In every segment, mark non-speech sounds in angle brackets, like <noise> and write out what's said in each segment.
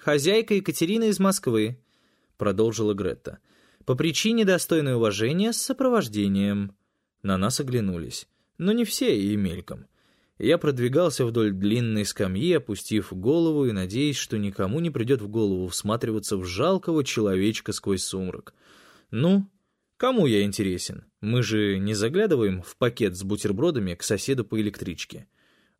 Хозяйка Екатерина из Москвы», — продолжила Гретта. «По причине достойной уважения с сопровождением». На нас оглянулись. Но не все и мельком. Я продвигался вдоль длинной скамьи, опустив голову и надеясь, что никому не придет в голову всматриваться в жалкого человечка сквозь сумрак. Ну, кому я интересен? Мы же не заглядываем в пакет с бутербродами к соседу по электричке.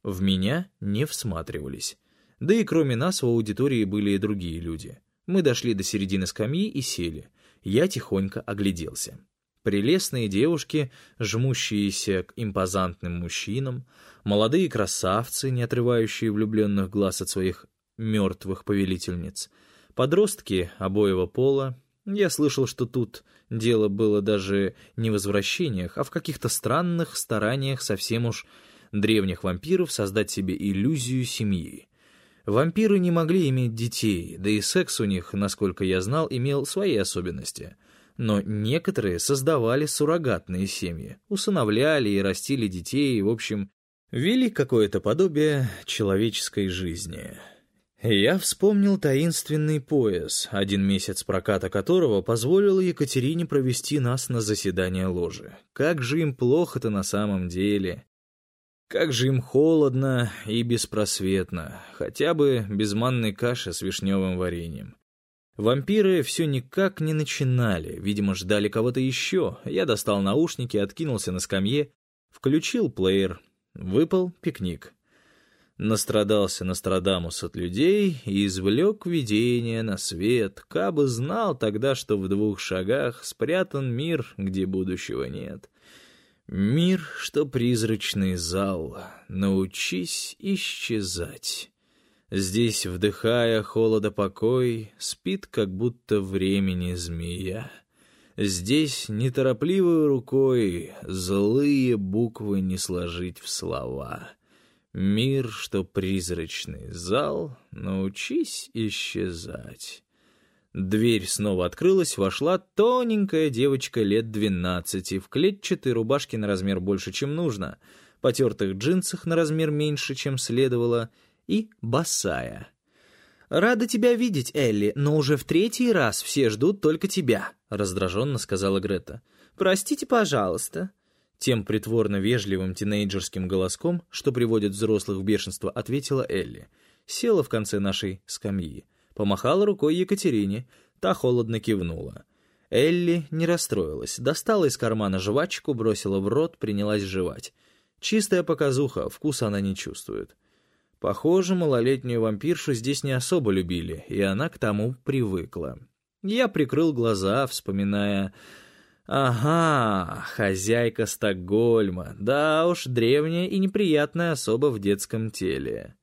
В меня не всматривались. Да и кроме нас в аудитории были и другие люди. Мы дошли до середины скамьи и сели. Я тихонько огляделся. Прелестные девушки, жмущиеся к импозантным мужчинам, молодые красавцы, не отрывающие влюбленных глаз от своих мертвых повелительниц, подростки обоего пола. Я слышал, что тут дело было даже не в возвращениях, а в каких-то странных стараниях совсем уж древних вампиров создать себе иллюзию семьи. Вампиры не могли иметь детей, да и секс у них, насколько я знал, имел свои особенности. Но некоторые создавали суррогатные семьи, усыновляли и растили детей, в общем, вели какое-то подобие человеческой жизни. Я вспомнил таинственный пояс, один месяц проката которого позволил Екатерине провести нас на заседание ложи. Как же им плохо-то на самом деле. Как же им холодно и беспросветно, хотя бы без манной каши с вишневым вареньем. Вампиры все никак не начинали, видимо, ждали кого-то еще. Я достал наушники, откинулся на скамье, включил плеер. Выпал пикник. Настрадался Нострадамус от людей и извлек видение на свет, кабы знал тогда, что в двух шагах спрятан мир, где будущего нет. Мир, что призрачный зал, научись исчезать. Здесь, вдыхая холода покой, спит, как будто времени змея. Здесь неторопливой рукой злые буквы не сложить в слова. Мир, что призрачный зал, научись исчезать. Дверь снова открылась, вошла тоненькая девочка лет двенадцати, в клетчатой рубашке на размер больше, чем нужно, потертых джинсах на размер меньше, чем следовало, и босая. «Рада тебя видеть, Элли, но уже в третий раз все ждут только тебя», — раздраженно сказала Грета. «Простите, пожалуйста». Тем притворно вежливым тинейджерским голоском, что приводит взрослых в бешенство, ответила Элли. Села в конце нашей скамьи. Помахала рукой Екатерине, та холодно кивнула. Элли не расстроилась, достала из кармана жвачку, бросила в рот, принялась жевать. Чистая показуха, вкуса она не чувствует. Похоже, малолетнюю вампиршу здесь не особо любили, и она к тому привыкла. Я прикрыл глаза, вспоминая... Ага, хозяйка Стокгольма, да уж, древняя и неприятная особа в детском теле.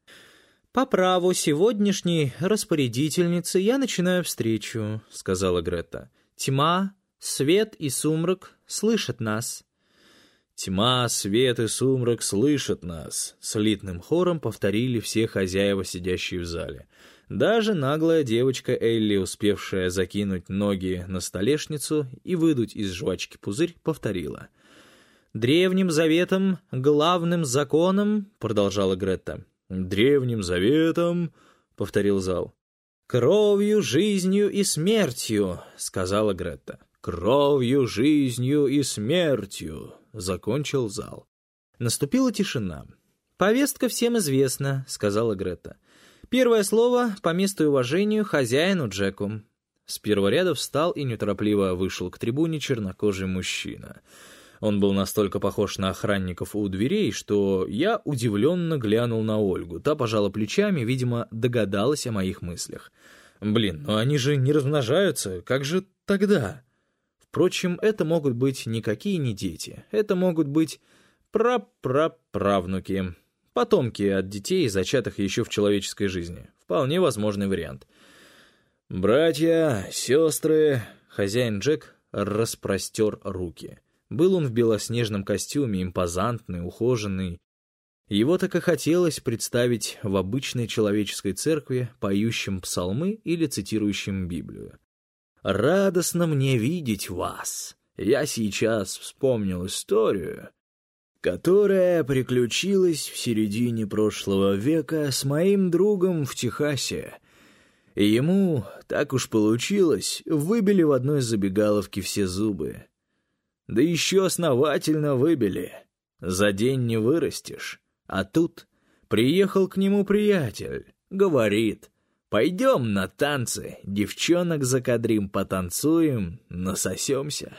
«По праву сегодняшней распорядительницы я начинаю встречу», — сказала Грета. «Тьма, свет и сумрак слышат нас». «Тьма, свет и сумрак слышат нас», — слитным хором повторили все хозяева, сидящие в зале. Даже наглая девочка Элли, успевшая закинуть ноги на столешницу и выдуть из жвачки пузырь, повторила. «Древним заветом, главным законом», — продолжала Гретта, «Древним заветом», — повторил зал. «Кровью, жизнью и смертью», — сказала Гретта. «Кровью, жизнью и смертью», — закончил зал. Наступила тишина. «Повестка всем известна», — сказала Гретта. «Первое слово по месту и уважению хозяину Джеку». С первого ряда встал и неторопливо вышел к трибуне чернокожий мужчина — он был настолько похож на охранников у дверей, что я удивленно глянул на Ольгу. Та пожала плечами, видимо, догадалась о моих мыслях. Блин, но они же не размножаются, как же тогда? Впрочем, это могут быть никакие не дети. Это могут быть прапраправнуки. Потомки от детей, зачатых еще в человеческой жизни. Вполне возможный вариант. «Братья, сестры...» Хозяин Джек распростер руки. Был он в белоснежном костюме, импозантный, ухоженный. Его так и хотелось представить в обычной человеческой церкви, поющим псалмы или цитирующим Библию. «Радостно мне видеть вас. Я сейчас вспомнил историю, которая приключилась в середине прошлого века с моим другом в Техасе. Ему, так уж получилось, выбили в одной забегаловке все зубы. Да еще основательно выбили. За день не вырастешь. А тут приехал к нему приятель, говорит, пойдем на танцы, девчонок закадрим, потанцуем, насосемся.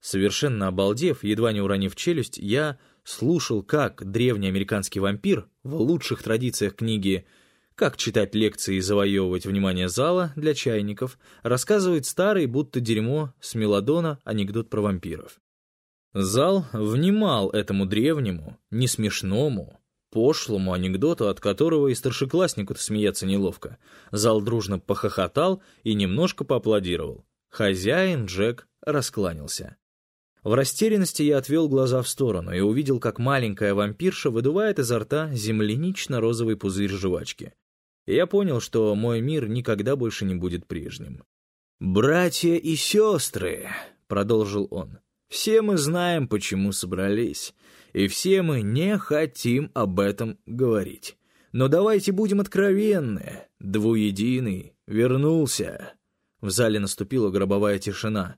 Совершенно обалдев, едва не уронив челюсть, я слушал, как древний американский вампир в лучших традициях книги «Как читать лекции и завоевывать внимание зала» для чайников рассказывает старый, будто дерьмо, с мелодона анекдот про вампиров. Зал внимал этому древнему, не смешному, пошлому анекдоту, от которого и старшекласснику-то смеяться неловко. Зал дружно похохотал и немножко поаплодировал. Хозяин Джек раскланялся. В растерянности я отвел глаза в сторону и увидел, как маленькая вампирша выдувает изо рта землянично-розовый пузырь жвачки. Я понял, что мой мир никогда больше не будет прежним. «Братья и сестры», — продолжил он, — «все мы знаем, почему собрались, и все мы не хотим об этом говорить. Но давайте будем откровенны. Двуединый вернулся». В зале наступила гробовая тишина.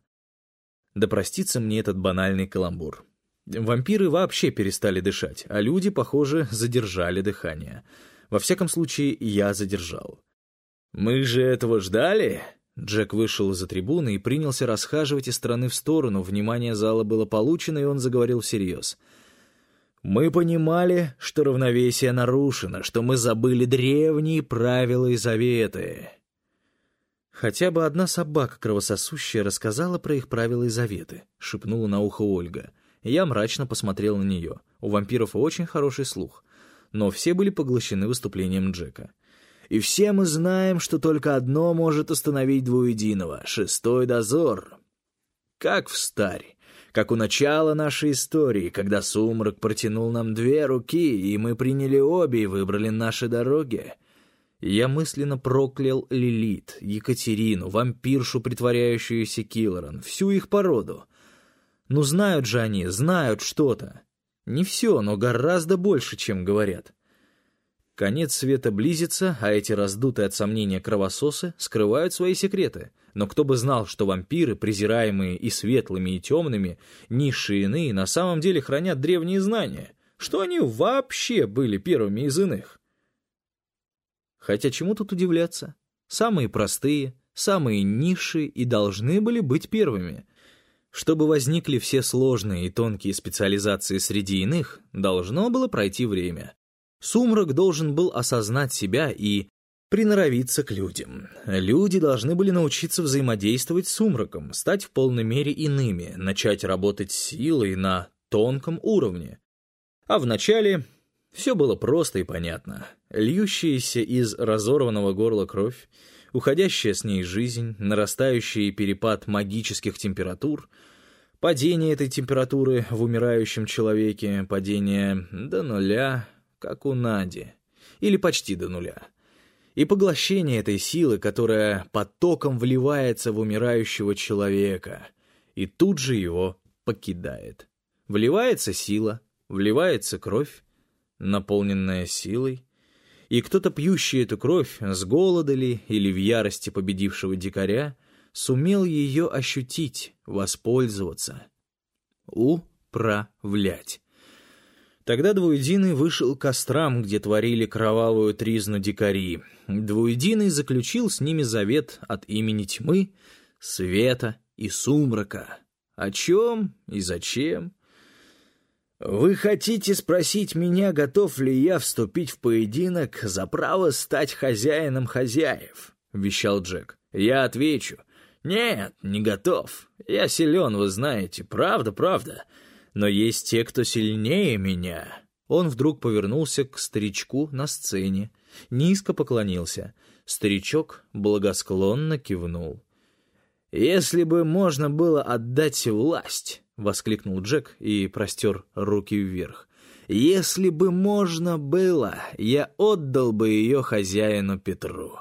Да простится мне этот банальный каламбур. Вампиры вообще перестали дышать, а люди, похоже, задержали дыхание. Во всяком случае, я задержал. «Мы же этого ждали?» Джек вышел из-за трибуны и принялся расхаживать из стороны в сторону. Внимание зала было получено, и он заговорил всерьез. «Мы понимали, что равновесие нарушено, что мы забыли древние правила и заветы. «Хотя бы одна собака кровососущая рассказала про их правила и заветы», — шепнула на ухо Ольга. Я мрачно посмотрел на нее. У вампиров очень хороший слух. Но все были поглощены выступлением Джека. «И все мы знаем, что только одно может остановить двуединого — шестой дозор. Как в старе, как у начала нашей истории, когда сумрак протянул нам две руки, и мы приняли обе и выбрали наши дороги». Я мысленно проклял Лилит, Екатерину, вампиршу, притворяющуюся Киллоран, всю их породу. Ну, знают же они, знают что-то. Не все, но гораздо больше, чем говорят. Конец света близится, а эти раздутые от сомнения кровососы скрывают свои секреты. Но кто бы знал, что вампиры, презираемые и светлыми, и темными, низшие иные, на самом деле хранят древние знания, что они вообще были первыми из иных. Хотя чему тут удивляться? Самые простые, самые низшие и должны были быть первыми. Чтобы возникли все сложные и тонкие специализации среди иных, должно было пройти время. Сумрак должен был осознать себя и приноровиться к людям. Люди должны были научиться взаимодействовать с сумраком, стать в полной мере иными, начать работать силой на тонком уровне. А вначале все было просто и понятно. Льющаяся из разорванного горла кровь, уходящая с ней жизнь, нарастающий перепад магических температур, падение этой температуры в умирающем человеке, падение до нуля, как у Нади, или почти до нуля, и поглощение этой силы, которая потоком вливается в умирающего человека и тут же его покидает. Вливается сила, вливается кровь, наполненная силой, и кто-то, пьющий эту кровь, с голода ли или в ярости победившего дикаря, сумел ее ощутить, воспользоваться, управлять. Тогда Двуединый вышел к кострам, где творили кровавую тризну дикари. Двуединый заключил с ними завет от имени тьмы, света и сумрака. О чем и зачем? «Вы хотите спросить меня, готов ли я вступить в поединок за право стать хозяином хозяев?» — вещал Джек. «Я отвечу. Нет, не готов. Я силен, вы знаете. Правда, правда. Но есть те, кто сильнее меня». Он вдруг повернулся к старичку на сцене, низко поклонился. Старичок благосклонно кивнул. «Если бы можно было отдать власть...» — воскликнул Джек и простер руки вверх. «Если бы можно было, я отдал бы ее хозяину Петру».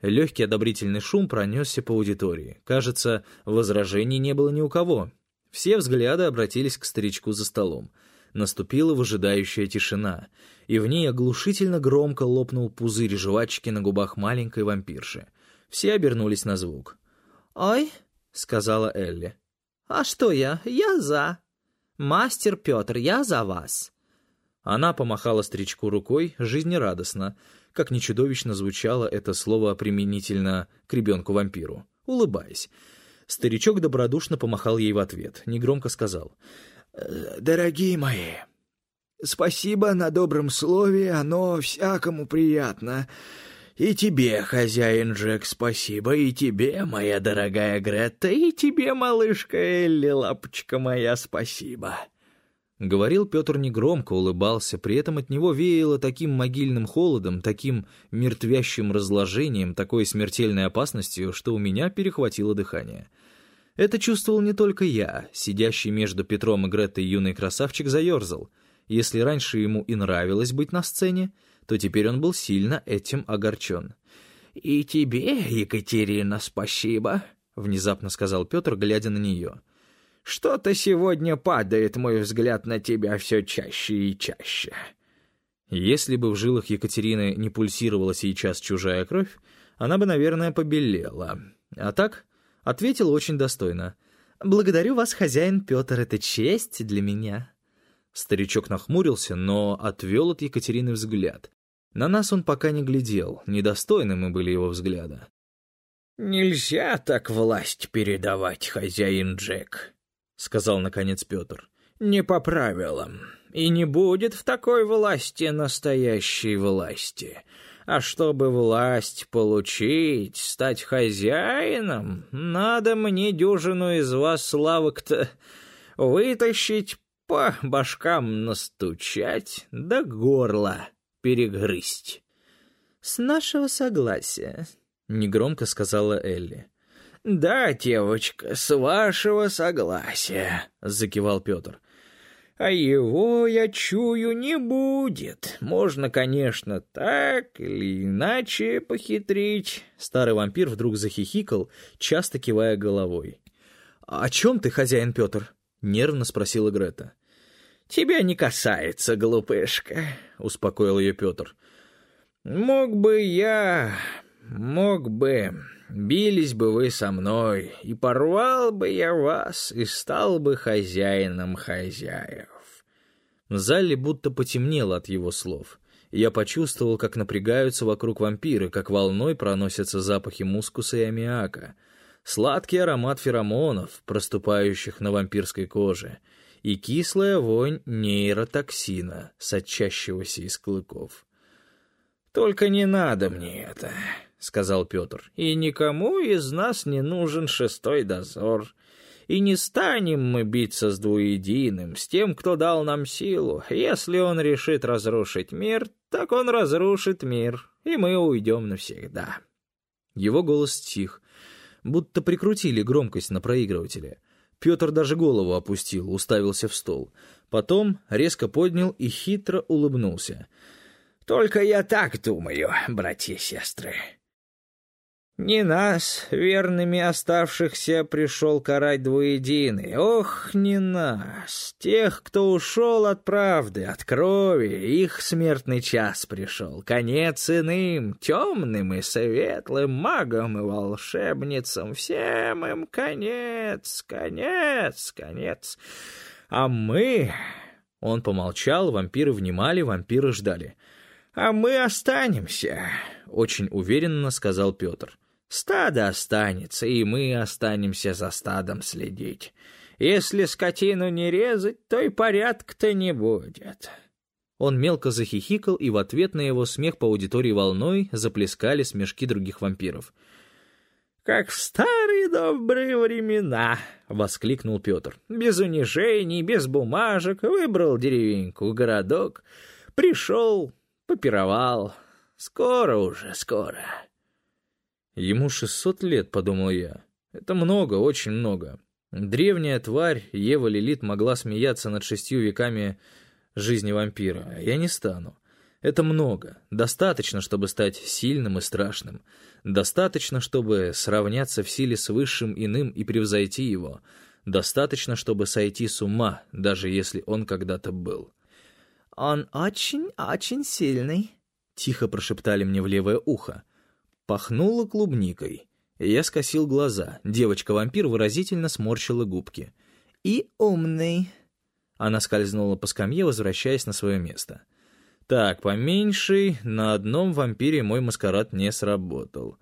Легкий одобрительный шум пронесся по аудитории. Кажется, возражений не было ни у кого. Все взгляды обратились к старичку за столом. Наступила выжидающая тишина, и в ней оглушительно громко лопнул пузырь жвачки на губах маленькой вампирши. Все обернулись на звук. «Ой», — сказала Элли. «А что я? Я за. Мастер Петр, я за вас». Она помахала старичку рукой жизнерадостно, как не чудовищно звучало это слово применительно к ребенку-вампиру, улыбаясь. Старичок добродушно помахал ей в ответ, негромко сказал. «Э, «Дорогие мои, спасибо на добром слове, оно всякому приятно. И тебе, хозяин Джек, спасибо, и тебе, моя дорогая Гретта, и тебе, малышка Элли, лапочка моя, спасибо». Говорил Петр негромко, улыбался, при этом от него веяло таким могильным холодом, таким мертвящим разложением, такой смертельной опасностью, что у меня перехватило дыхание. Это чувствовал не только я, сидящий между Петром и Греттой юный красавчик заерзал. Если раньше ему и нравилось быть на сцене, то теперь он был сильно этим огорчен. «И тебе, Екатерина, спасибо», — внезапно сказал Петр, глядя на нее. Что-то сегодня падает мой взгляд на тебя все чаще и чаще». Если бы в жилах Екатерины не пульсировала сейчас чужая кровь, она бы, наверное, побелела. А так ответила очень достойно. «Благодарю вас, хозяин Петр, это честь для меня». Старичок нахмурился, но отвел от Екатерины взгляд. На нас он пока не глядел, недостойны мы были его взгляда. «Нельзя так власть передавать, хозяин Джек», — сказал наконец Петр. «Не по правилам. И не будет в такой власти настоящей власти. А чтобы власть получить, стать хозяином, надо мне дюжину из вас славок-то вытащить, по башкам настучать, да горло перегрызть». «С нашего согласия», — негромко сказала Элли. «Да, девочка, с вашего согласия», — закивал Петр. «А его, я чую, не будет. Можно, конечно, так или иначе похитрить». Старый вампир вдруг захихикал, часто кивая головой. «О чем ты, хозяин Петр?» — нервно спросила Грета. «Тебя не касается, глупышка», — успокоил ее Петр. «Мог бы я... мог бы...» бились бы вы со мной, и порвал бы я вас, и стал бы хозяином хозяев». В зале будто потемнело от его слов. Я почувствовал, как напрягаются вокруг вампиры, как волной проносятся запахи мускуса и аммиака, сладкий аромат феромонов, проступающих на вампирской коже, и кислая вонь нейротоксина, сочащегося из клыков. «Только не надо мне это», — сказал Петр, — «и никому из нас не нужен шестой дозор. И не станем мы биться с двуединым, с тем, кто дал нам силу. Если он решит разрушить мир, так он разрушит мир, и мы уйдем навсегда». Его голос тих, будто прикрутили громкость на проигрывателе. Петр даже голову опустил, уставился в стол. Потом резко поднял и хитро улыбнулся. «Только я так думаю, братья и сестры». Не нас, верными оставшихся, пришел карать двуединый. Ох, не нас. Тех, кто ушел от правды, от крови, их смертный час пришел. Конец иным, темным и светлым, магам и волшебницам. Всем им конец, конец, конец. А мы... Он помолчал, вампиры внимали, вампиры ждали. «А мы останемся», — очень уверенно сказал Петр. Стадо останется, и мы останемся за стадом следить. Если скотину не резать, то и порядка-то не будет». Он мелко захихикал, и в ответ на его смех по аудитории волной заплескали смешки других вампиров. «Как в старые добрые времена!» — воскликнул Петр. «Без унижений, без бумажек, выбрал деревеньку, городок, пришел, попировал. Скоро уже, скоро». Ему шестьсот лет, подумал я. Это много, очень много. Древняя тварь, Ева Лилит, могла смеяться над шестью веками жизни вампира. Я не стану. Это много. Достаточно, чтобы стать сильным и страшным. Достаточно, чтобы сравняться в силе с высшим иным и превзойти его. Достаточно, чтобы сойти с ума, даже если он когда-то был. «Он очень-очень сильный», — тихо прошептали мне в левое ухо. Пахнуло клубникой. Я скосил глаза. Девочка-вампир выразительно сморщила губки. «И умный». Она скользнула по скамье, возвращаясь на свое место. Так, поменьшей, на одном вампире мой маскарад не сработал.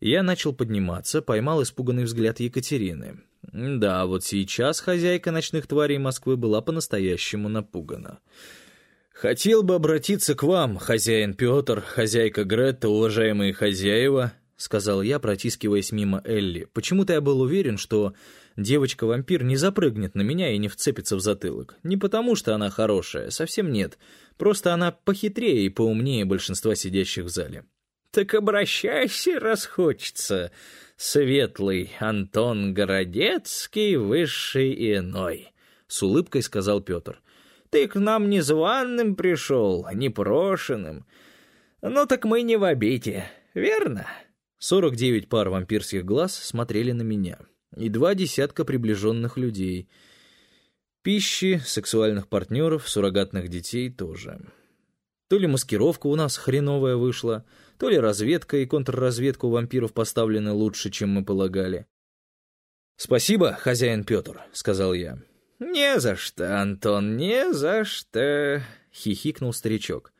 Я начал подниматься, поймал испуганный взгляд Екатерины. Да, вот сейчас хозяйка ночных тварей Москвы была по-настоящему напугана. «Хотел бы обратиться к вам, хозяин Петр, хозяйка Гретта, уважаемые хозяева», — сказал я, протискиваясь мимо Элли. Почему-то я был уверен, что девочка-вампир не запрыгнет на меня и не вцепится в затылок. Не потому, что она хорошая, совсем нет. Просто она похитрее и поумнее большинства сидящих в зале. «Так обращайся, раз хочется, светлый Антон Городецкий, высший иной», — с улыбкой сказал Петр. «Ты к нам незваным пришел, непрошенным. Ну так мы не в обиде, верно?» Сорок девять пар вампирских глаз смотрели на меня, и два десятка приближенных людей. Пищи, сексуальных партнеров, суррогатных детей тоже. То ли маскировка у нас хреновая вышла, то ли разведка и контрразведка у вампиров поставлены лучше, чем мы полагали. «Спасибо, хозяин Петр», — сказал я. «Не за что, Антон, не за что», — хихикнул старичок.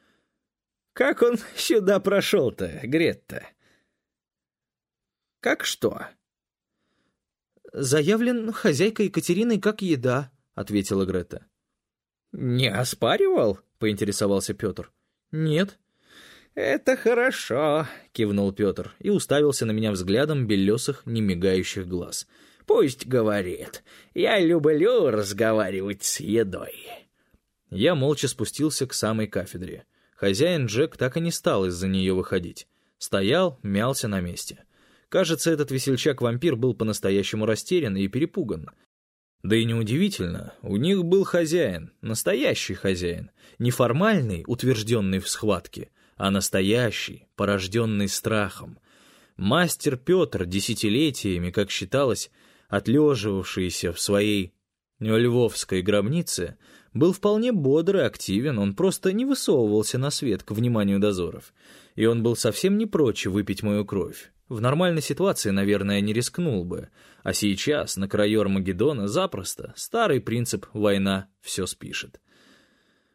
«Как он сюда прошел-то, Гретта?» «Как что?» «Заявлен хозяйкой Екатериной как еда», — ответила Грета. «Не оспаривал?» — поинтересовался Петр. «Нет». «Это хорошо», — кивнул Петр и уставился на меня взглядом белесых, немигающих глаз. «Пусть говорит. Я люблю разговаривать с едой». Я молча спустился к самой кафедре. Хозяин Джек так и не стал из-за нее выходить. Стоял, мялся на месте. Кажется, этот весельчак-вампир был по-настоящему растерян и перепуган. Да и неудивительно, у них был хозяин, настоящий хозяин, неформальный, утвержденный в схватке, а настоящий, порожденный страхом. Мастер Петр, десятилетиями, как считалось, отлеживавшийся в своей львовской гробнице, был вполне бодр и активен, он просто не высовывался на свет к вниманию дозоров. И он был совсем не прочь выпить мою кровь. В нормальной ситуации, наверное, не рискнул бы. А сейчас, на краю Армагеддона, запросто. Старый принцип «война все спишет».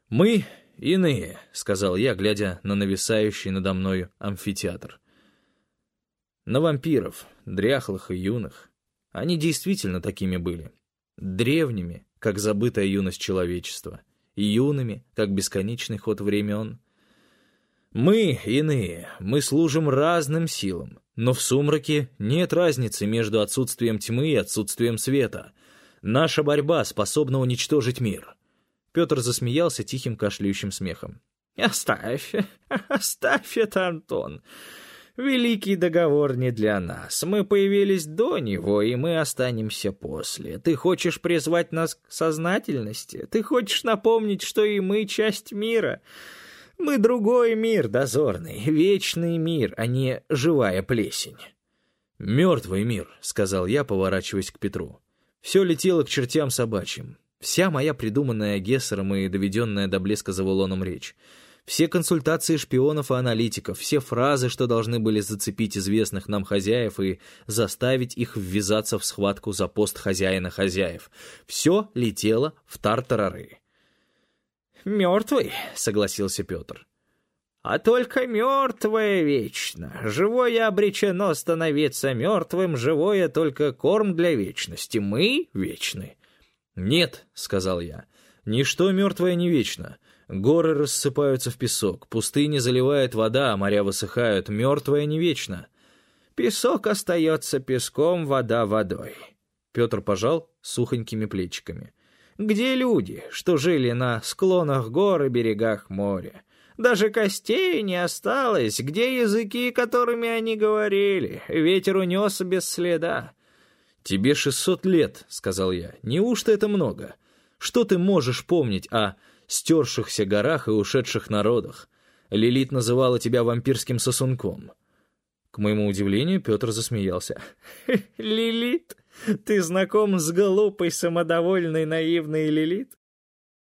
Мы «Иные», — сказал я, глядя на нависающий надо мною амфитеатр. На вампиров, дряхлых и юных. Они действительно такими были. Древними, как забытая юность человечества, и юными, как бесконечный ход времен. Мы, иные, мы служим разным силам, но в сумраке нет разницы между отсутствием тьмы и отсутствием света. Наша борьба способна уничтожить мир. Петр засмеялся тихим кашляющим смехом. «Оставь, <laughs> оставь это, Антон. Великий договор не для нас. Мы появились до него, и мы останемся после. Ты хочешь призвать нас к сознательности? Ты хочешь напомнить, что и мы часть мира?» Мы другой мир, дозорный, вечный мир, а не живая плесень. «Мертвый мир», — сказал я, поворачиваясь к Петру. Все летело к чертям собачьим. Вся моя придуманная Гессером и доведенная до блеска завулоном речь. Все консультации шпионов и аналитиков, все фразы, что должны были зацепить известных нам хозяев и заставить их ввязаться в схватку за пост хозяина хозяев. Все летело в тартарары. «Мертвый», — согласился Петр. «А только мертвое вечно. Живое обречено становиться мертвым, живое только корм для вечности. Мы вечны». «Нет», — сказал я, — «ничто мертвое не вечно. Горы рассыпаются в песок, пустыни заливает вода, а моря высыхают, мертвое не вечно». «Песок остается песком, вода водой». Петр пожал сухонькими плечиками. «Где люди, что жили на склонах гор и берегах моря? Даже костей не осталось. Где языки, которыми они говорили? Ветер унес без следа. «Тебе шестьсот лет», — сказал я. «Неужто это много? Что ты можешь помнить о стершихся горах и ушедших народах? Лилит называла тебя вампирским сосунком». К моему удивлению, Петр засмеялся. <laughs> «Лилит? Ты знаком с глупой, самодовольной, наивной Лилит?»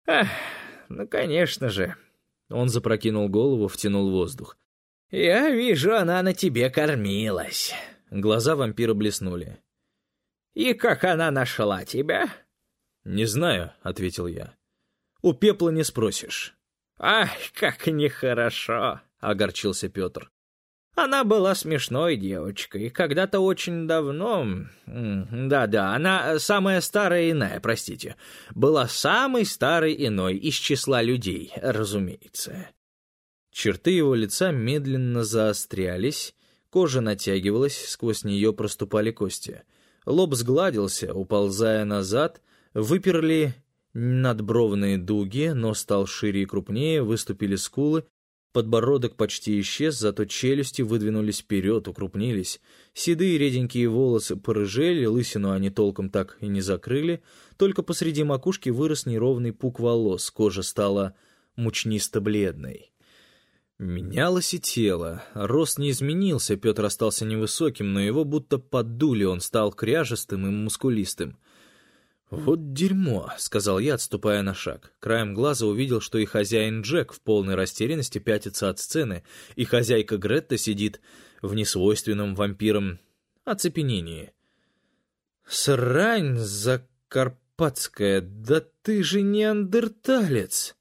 «Ах, ну, конечно же». Он запрокинул голову, втянул воздух. «Я вижу, она на тебе кормилась». Глаза вампира блеснули. «И как она нашла тебя?» «Не знаю», — ответил я. «У пепла не спросишь». «Ах, как нехорошо!» — огорчился Петр. Она была смешной девочкой. Когда-то очень давно... Да-да, она самая старая иная, простите. Была самой старой иной из числа людей, разумеется. Черты его лица медленно заострялись, кожа натягивалась, сквозь нее проступали кости. Лоб сгладился, уползая назад, выперли надбровные дуги, нос стал шире и крупнее, выступили скулы, Подбородок почти исчез, зато челюсти выдвинулись вперед, укрупнились. Седые реденькие волосы порыжели, лысину они толком так и не закрыли. Только посреди макушки вырос неровный пук волос, кожа стала мучнисто-бледной. Менялось и тело. Рост не изменился, Петр остался невысоким, но его будто поддули, он стал кряжестым и мускулистым. «Вот дерьмо», — сказал я, отступая на шаг. Краем глаза увидел, что и хозяин Джек в полной растерянности пятится от сцены, и хозяйка Гретта сидит в несвойственном вампирам оцепенении. «Срань закарпатская, да ты же неандерталец!»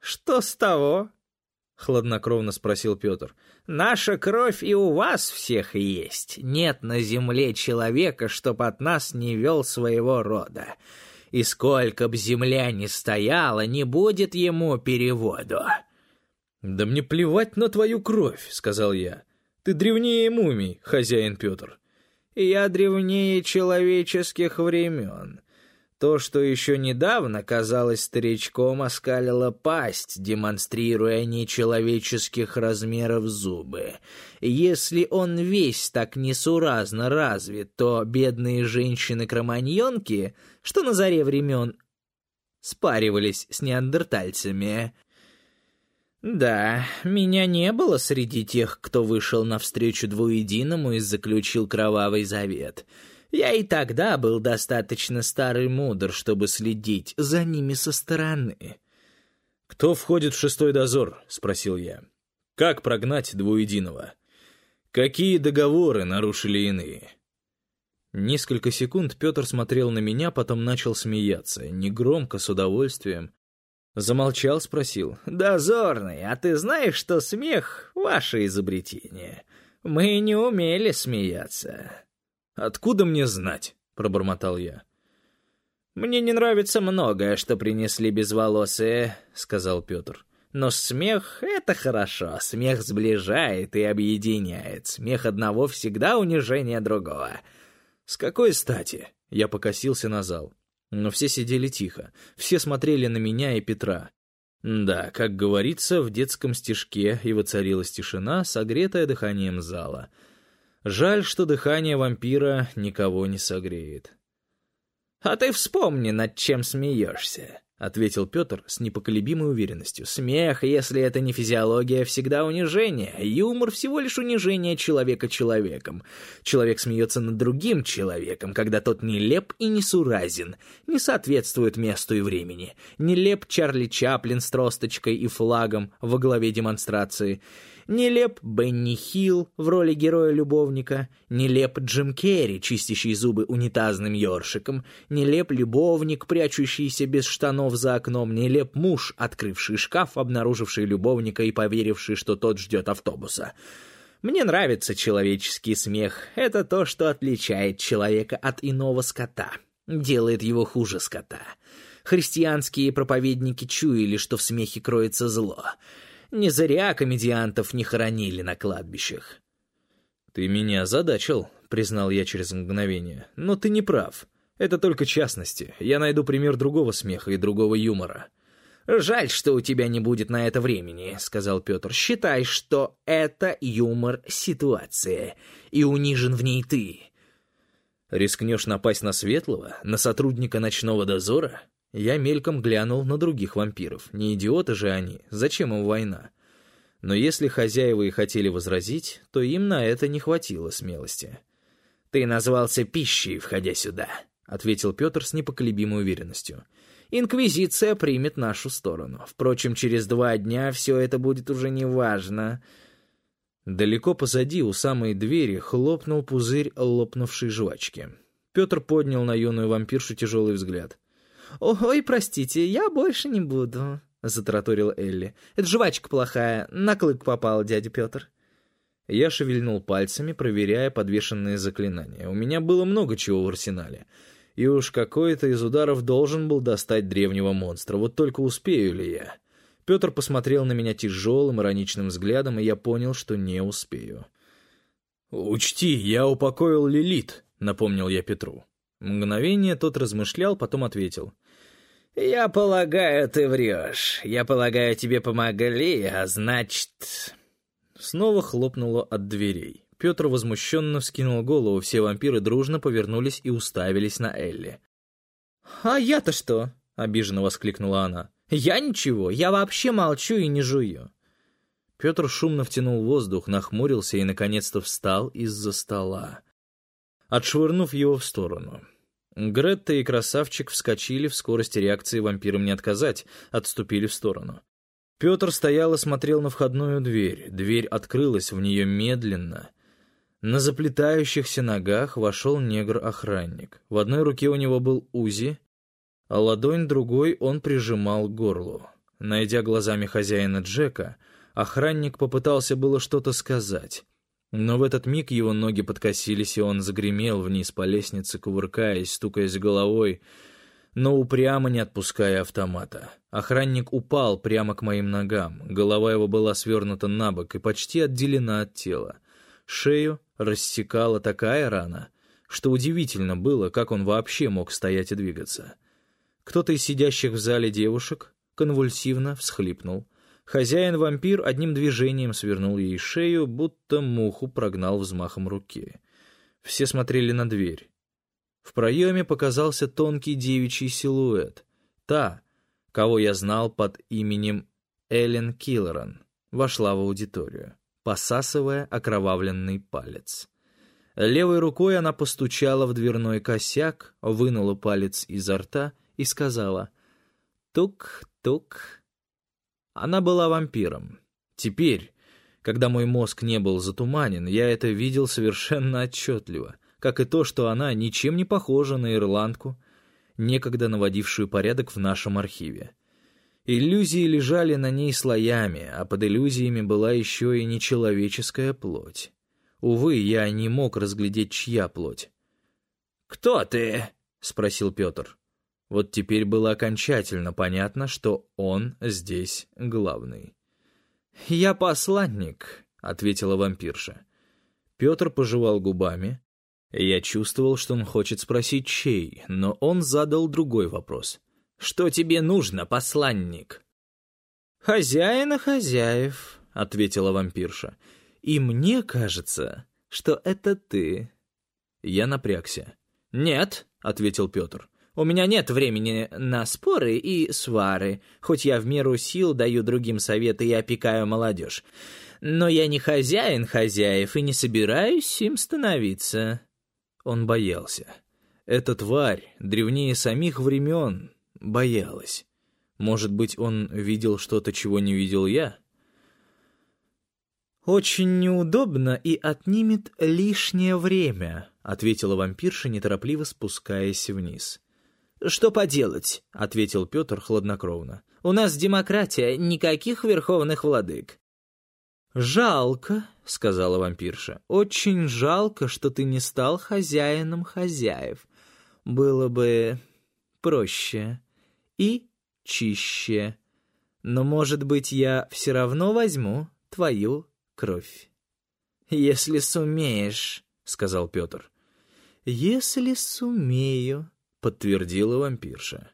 «Что с того?» — хладнокровно спросил Петр. Наша кровь и у вас всех есть. Нет на земле человека, чтоб от нас не вел своего рода. И сколько б земля ни стояла, не будет ему переводу». «Да мне плевать на твою кровь», — сказал я. «Ты древнее мумий, хозяин Петр». «Я древнее человеческих времен. То, что еще недавно казалось старичком, оскалило пасть, демонстрируя нечеловеческих размеров зубы. Если он весь так несуразно развит, то бедные женщины-кроманьонки, что на заре времен спаривались с неандертальцами... Да, меня не было среди тех, кто вышел навстречу двуединому и заключил кровавый завет — я и тогда был достаточно старый мудр, чтобы следить за ними со стороны. «Кто входит в шестой дозор?» — спросил я. «Как прогнать двуединого? Какие договоры нарушили иные?» Несколько секунд Петр смотрел на меня, потом начал смеяться, негромко, с удовольствием. Замолчал, спросил. «Дозорный, а ты знаешь, что смех — ваше изобретение? Мы не умели смеяться». «Откуда мне знать?» — пробормотал я. «Мне не нравится многое, что принесли безволосые», — сказал Петр. «Но смех — это хорошо. Смех сближает и объединяет. Смех одного всегда унижение другого». «С какой стати?» — я покосился на зал. Но все сидели тихо. Все смотрели на меня и Петра. Да, как говорится, в детском стишке и воцарилась тишина, согретая дыханием зала — Жаль, что дыхание вампира никого не согреет. «А ты вспомни, над чем смеешься», — ответил Петр с непоколебимой уверенностью. «Смех, если это не физиология, всегда унижение. Юмор — всего лишь унижение человека человеком. Человек смеется над другим человеком, когда тот нелеп и несуразен, не соответствует месту и времени. Нелеп Чарли Чаплин с тросточкой и флагом во главе демонстрации». Нелеп Бенни Хилл в роли героя-любовника, нелеп Джим Керри, чистящий зубы унитазным ёршиком, нелеп любовник, прячущийся без штанов за окном, нелеп муж, открывший шкаф, обнаруживший любовника и поверивший, что тот ждет автобуса. Мне нравится человеческий смех. Это то, что отличает человека от иного скота, делает его хуже скота. Христианские проповедники чуяли, что в смехе кроется зло — не зря комедиантов не хоронили на кладбищах. «Ты меня задачил», — признал я через мгновение. «Но ты не прав. Это только частности. Я найду пример другого смеха и другого юмора». «Жаль, что у тебя не будет на это времени», — сказал Петр. «Считай, что это юмор ситуации, и унижен в ней ты». «Рискнешь напасть на Светлого? На сотрудника ночного дозора?» Я мельком глянул на других вампиров. Не идиоты же они. Зачем им война? Но если хозяева и хотели возразить, то им на это не хватило смелости. «Ты назвался пищей, входя сюда», — ответил Петр с непоколебимой уверенностью. «Инквизиция примет нашу сторону. Впрочем, через два дня все это будет уже неважно». Далеко позади, у самой двери, хлопнул пузырь лопнувшей жвачки. Петр поднял на юную вампиршу тяжелый взгляд. «Ой, простите, я больше не буду», — затараторила Элли. «Это жвачка плохая, на клык попал дядя Петр». Я шевельнул пальцами, проверяя подвешенные заклинания. У меня было много чего в арсенале. И уж какой-то из ударов должен был достать древнего монстра. Вот только успею ли я? Петр посмотрел на меня тяжелым, ироничным взглядом, и я понял, что не успею. «Учти, я упокоил Лилит», — напомнил я Петру. Мгновение тот размышлял, потом ответил. «Я полагаю, ты врешь. Я полагаю, тебе помогли, а значит...» Снова хлопнуло от дверей. Петр возмущенно вскинул голову, все вампиры дружно повернулись и уставились на Элли. «А я-то что?» — обиженно воскликнула она. «Я ничего, я вообще молчу и не жую». Петр шумно втянул воздух, нахмурился и, наконец-то, встал из-за стола, отшвырнув его в сторону. Гретта и красавчик вскочили, в скорости реакции вампирам не отказать, отступили в сторону. Петр стоял и смотрел на входную дверь. Дверь открылась в нее медленно. На заплетающихся ногах вошел негр-охранник. В одной руке у него был УЗИ, а ладонь другой он прижимал к горлу. Найдя глазами хозяина Джека, охранник попытался было что-то сказать. Но в этот миг его ноги подкосились, и он загремел вниз по лестнице, кувыркаясь, стукаясь головой, но упрямо не отпуская автомата. Охранник упал прямо к моим ногам. Голова его была свернута на бок и почти отделена от тела. Шею рассекала такая рана, что удивительно было, как он вообще мог стоять и двигаться. Кто-то из сидящих в зале девушек конвульсивно всхлипнул — Хозяин-вампир одним движением свернул ей шею, будто муху прогнал взмахом руки. Все смотрели на дверь. В проеме показался тонкий девичий силуэт. Та, кого я знал под именем Эллен Киллерон, вошла в аудиторию, посасывая окровавленный палец. Левой рукой она постучала в дверной косяк, вынула палец изо рта и сказала «Тук-тук». Она была вампиром. Теперь, когда мой мозг не был затуманен, я это видел совершенно отчетливо, как и то, что она ничем не похожа на ирландку, некогда наводившую порядок в нашем архиве. Иллюзии лежали на ней слоями, а под иллюзиями была еще и нечеловеческая плоть. Увы, я не мог разглядеть, чья плоть. «Кто ты?» — спросил Петр. Вот теперь было окончательно понятно, что он здесь главный. «Я посланник», — ответила вампирша. Петр пожевал губами. Я чувствовал, что он хочет спросить, чей, но он задал другой вопрос. «Что тебе нужно, посланник?» «Хозяина хозяев», — ответила вампирша. «И мне кажется, что это ты». Я напрягся. «Нет», — ответил Петр. У меня нет времени на споры и свары, хоть я в меру сил даю другим советы и опекаю молодежь. Но я не хозяин хозяев и не собираюсь им становиться». Он боялся. Эта тварь, древнее самих времен, боялась. Может быть, он видел что-то, чего не видел я? «Очень неудобно и отнимет лишнее время», — ответила вампирша, неторопливо спускаясь вниз. «Что поделать?» — ответил Петр хладнокровно. «У нас демократия, никаких верховных владык». «Жалко», — сказала вампирша, — «очень жалко, что ты не стал хозяином хозяев. Было бы проще и чище. Но, может быть, я все равно возьму твою кровь». «Если сумеешь», — сказал Петр. «Если сумею», — подтвердила вампирша.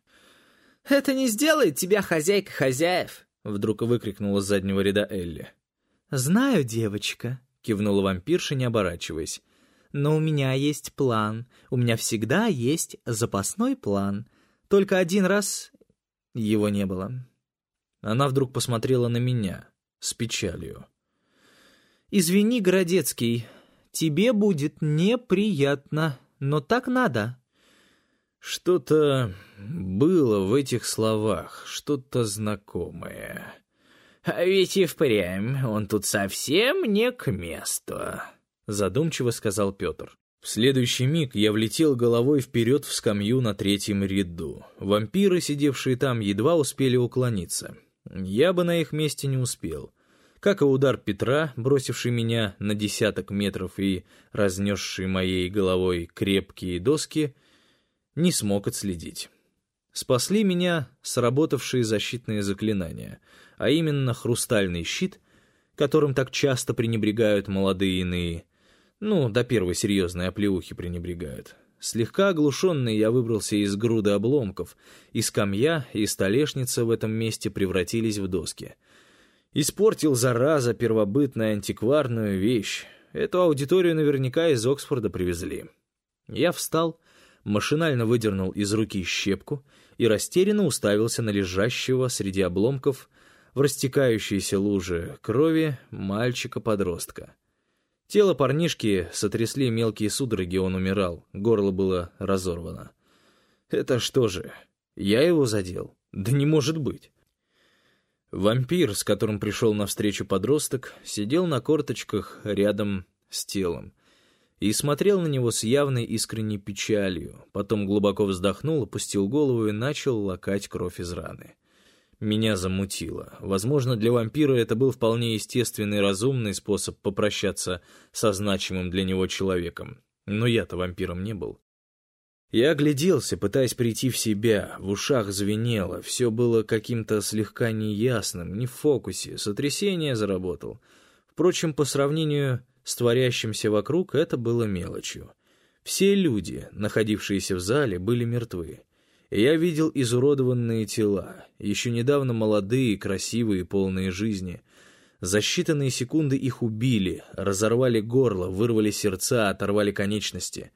«Это не сделает тебя хозяйкой хозяев!» — вдруг выкрикнула с заднего ряда Элли. «Знаю, девочка», — кивнула вампирша, не оборачиваясь. «Но у меня есть план. У меня всегда есть запасной план. Только один раз его не было». Она вдруг посмотрела на меня. с печалью. «Извини, Городецкий, тебе будет неприятно, но так надо». Что-то было в этих словах, что-то знакомое. «А ведь и впрямь он тут совсем не к месту», — задумчиво сказал Петр. В следующий миг я влетел головой вперед в скамью на третьем ряду. Вампиры, сидевшие там, едва успели уклониться. Я бы на их месте не успел. Как и удар Петра, бросивший меня на десяток метров и разнесший моей головой крепкие доски, не смог отследить. Спасли меня сработавшие защитные заклинания, а именно хрустальный щит, которым так часто пренебрегают молодые иные, ну, до первой серьезной оплеухи пренебрегают. Слегка оглушенный я выбрался из груды обломков, и скамья, и столешница в этом месте превратились в доски. Испортил, зараза, первобытную антикварную вещь. Эту аудиторию наверняка из Оксфорда привезли. Я встал, машинально выдернул из руки щепку и растерянно уставился на лежащего среди обломков в растекающейся луже крови мальчика-подростка. Тело парнишки сотрясли мелкие судороги, он умирал, горло было разорвано. Это что же, я его задел? Да не может быть. Вампир, с которым пришел навстречу подросток, сидел на корточках рядом с телом и смотрел на него с явной искренней печалью, потом глубоко вздохнул, опустил голову и начал лакать кровь из раны. Меня замутило. Возможно, для вампира это был вполне естественный разумный способ попрощаться со значимым для него человеком. Но я-то вампиром не был. Я огляделся, пытаясь прийти в себя, в ушах звенело, все было каким-то слегка неясным, не в фокусе, сотрясение заработал. Впрочем, по сравнению с творящимся вокруг, это было мелочью. Все люди, находившиеся в зале, были мертвы я видел изуродованные тела, еще недавно молодые, красивые, полные жизни. За считанные секунды их убили, разорвали горло, вырвали сердца, оторвали конечности.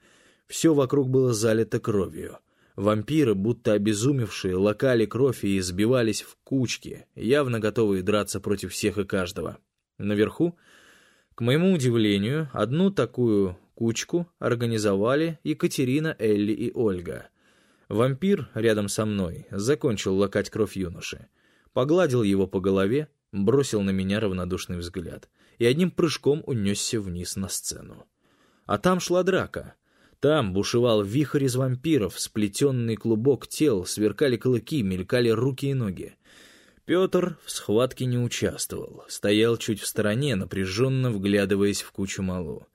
Все вокруг было залито кровью. Вампиры, будто обезумевшие, лакали кровь и избивались в кучки, явно готовые драться против всех и каждого. Наверху, к моему удивлению, одну такую кучку организовали Екатерина, Элли и Ольга — Вампир рядом со мной закончил лакать кровь юноши, погладил его по голове, бросил на меня равнодушный взгляд и одним прыжком унесся вниз на сцену. А там шла драка. Там бушевал вихрь из вампиров, сплетенный клубок тел, сверкали клыки, мелькали руки и ноги. Петр в схватке не участвовал, стоял чуть в стороне, напряженно вглядываясь в кучу малу.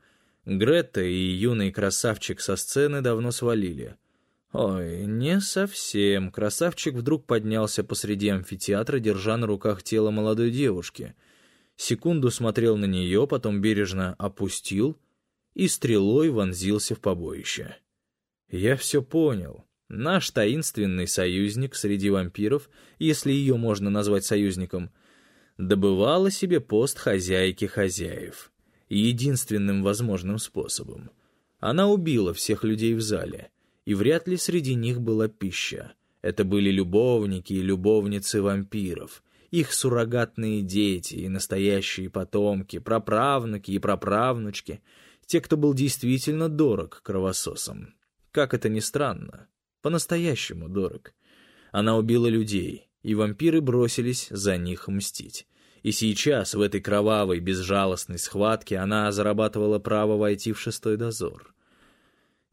Гретта и юный красавчик со сцены давно свалили. Ой, не совсем. Красавчик вдруг поднялся посреди амфитеатра, держа на руках тело молодой девушки. Секунду смотрел на нее, потом бережно опустил и стрелой вонзился в побоище. Я все понял. Наш таинственный союзник среди вампиров, если ее можно назвать союзником, добывала себе пост хозяйки хозяев. Единственным возможным способом. Она убила всех людей в зале — и вряд ли среди них была пища. Это были любовники и любовницы вампиров, их суррогатные дети и настоящие потомки, праправнуки и праправнучки, те, кто был действительно дорог кровососам. Как это ни странно, по-настоящему дорог. Она убила людей, и вампиры бросились за них мстить. И сейчас, в этой кровавой, безжалостной схватке, она зарабатывала право войти в шестой дозор.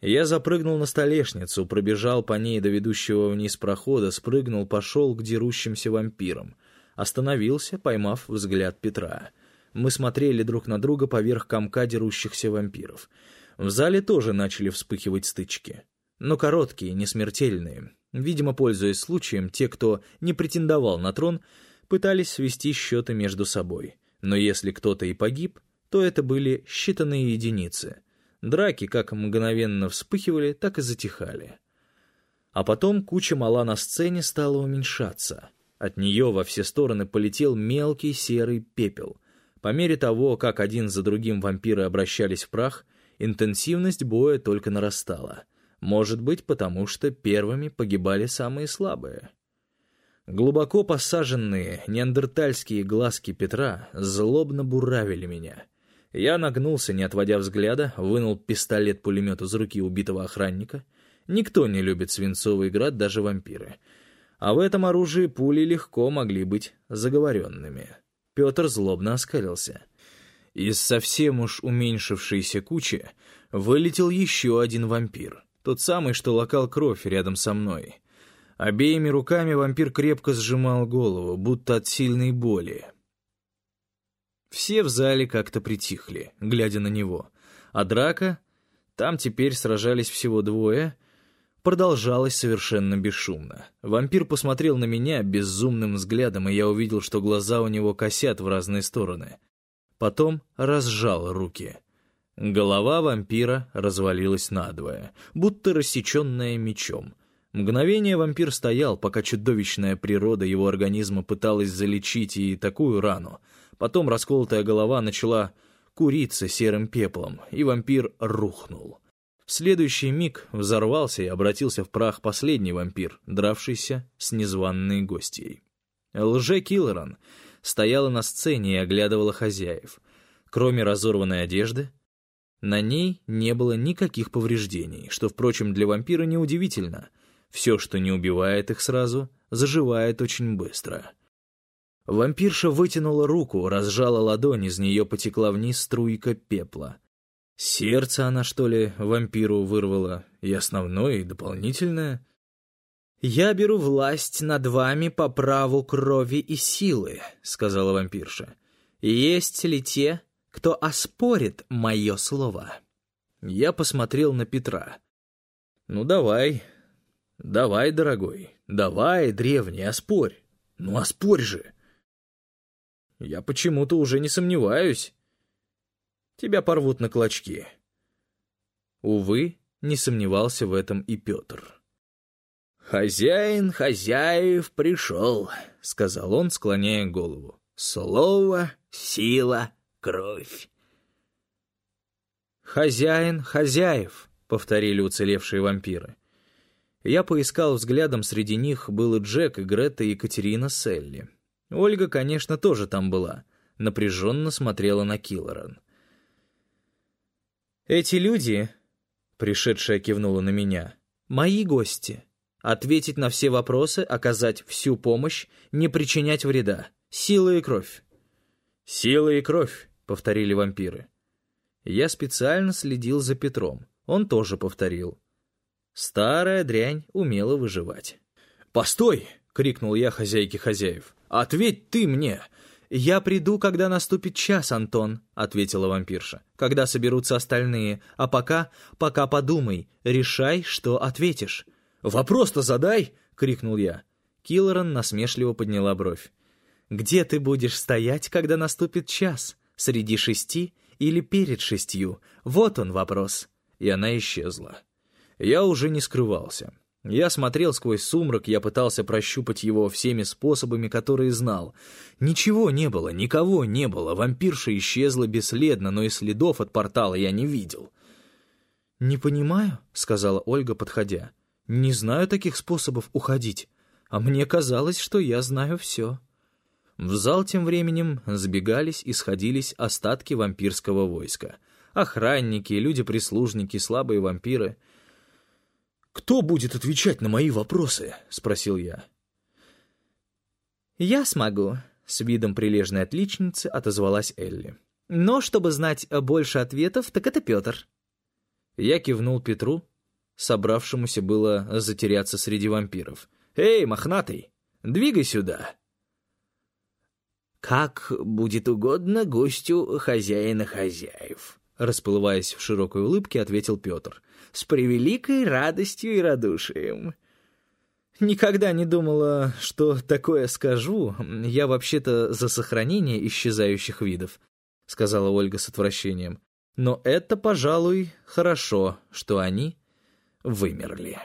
Я запрыгнул на столешницу, пробежал по ней до ведущего вниз прохода, спрыгнул, пошел к дерущимся вампирам. Остановился, поймав взгляд Петра. Мы смотрели друг на друга поверх комка дерущихся вампиров. В зале тоже начали вспыхивать стычки. Но короткие, не смертельные. Видимо, пользуясь случаем, те, кто не претендовал на трон, пытались свести счеты между собой. Но если кто-то и погиб, то это были считанные единицы — Драки как мгновенно вспыхивали, так и затихали. А потом куча мала на сцене стала уменьшаться. От нее во все стороны полетел мелкий серый пепел. По мере того, как один за другим вампиры обращались в прах, интенсивность боя только нарастала. Может быть, потому что первыми погибали самые слабые. Глубоко посаженные неандертальские глазки Петра злобно буравили меня. Я нагнулся, не отводя взгляда, вынул пистолет-пулемет из руки убитого охранника. Никто не любит свинцовый град, даже вампиры. А в этом оружии пули легко могли быть заговоренными. Петр злобно оскалился. Из совсем уж уменьшившейся кучи вылетел еще один вампир. Тот самый, что локал кровь рядом со мной. Обеими руками вампир крепко сжимал голову, будто от сильной боли. Все в зале как-то притихли, глядя на него. А драка, там теперь сражались всего двое, продолжалась совершенно бесшумно. Вампир посмотрел на меня безумным взглядом, и я увидел, что глаза у него косят в разные стороны. Потом разжал руки. Голова вампира развалилась надвое, будто рассеченная мечом. Мгновение вампир стоял, пока чудовищная природа его организма пыталась залечить и такую рану. Потом расколотая голова начала куриться серым пеплом, и вампир рухнул. В следующий миг взорвался и обратился в прах последний вампир, дравшийся с незваной гостьей. Лже-Киллерон стояла на сцене и оглядывала хозяев. Кроме разорванной одежды, на ней не было никаких повреждений, что, впрочем, для вампира неудивительно — все, что не убивает их сразу, заживает очень быстро. Вампирша вытянула руку, разжала ладонь, из нее потекла вниз струйка пепла. Сердце она, что ли, вампиру вырвала, и основное, и дополнительное. «Я беру власть над вами по праву крови и силы», — сказала вампирша. «Есть ли те, кто оспорит мое слово?» Я посмотрел на Петра. «Ну, давай, «Давай, дорогой, давай, древний, оспорь. Ну, оспорь же!» «Я почему-то уже не сомневаюсь. Тебя порвут на клочки». Увы, не сомневался в этом и Петр. «Хозяин хозяев пришел», — сказал он, склоняя голову. «Слово, сила, кровь». «Хозяин хозяев», — повторили уцелевшие вампиры. Я поискал взглядом, среди них был и Джек, Грета, и Екатерина Селли. Ольга, конечно, тоже там была. Напряженно смотрела на Киллоран. «Эти люди...» — пришедшая кивнула на меня. «Мои гости. Ответить на все вопросы, оказать всю помощь, не причинять вреда. Сила и кровь». «Сила и кровь», — повторили вампиры. Я специально следил за Петром. Он тоже повторил. Старая дрянь умела выживать. «Постой!» — крикнул я хозяйке хозяев. «Ответь ты мне!» «Я приду, когда наступит час, Антон», — ответила вампирша. «Когда соберутся остальные. А пока, пока подумай, решай, что ответишь». «Вопрос-то задай!» — крикнул я. Киллоран насмешливо подняла бровь. «Где ты будешь стоять, когда наступит час? Среди шести или перед шестью? Вот он вопрос». И она исчезла. Я уже не скрывался. Я смотрел сквозь сумрак, я пытался прощупать его всеми способами, которые знал. Ничего не было, никого не было, вампирша исчезла бесследно, но и следов от портала я не видел. «Не понимаю», — сказала Ольга, подходя. «Не знаю таких способов уходить, а мне казалось, что я знаю все». В зал тем временем сбегались и сходились остатки вампирского войска. Охранники, люди-прислужники, слабые вампиры — «Кто будет отвечать на мои вопросы?» — спросил я. «Я смогу», — с видом прилежной отличницы отозвалась Элли. «Но чтобы знать больше ответов, так это Петр». Я кивнул Петру, собравшемуся было затеряться среди вампиров. «Эй, мохнатый, двигай сюда!» «Как будет угодно гостю хозяина хозяев», — расплываясь в широкой улыбке, ответил Петр с превеликой радостью и радушием. Никогда не думала, что такое скажу. Я вообще-то за сохранение исчезающих видов, сказала Ольга с отвращением. Но это, пожалуй, хорошо, что они вымерли.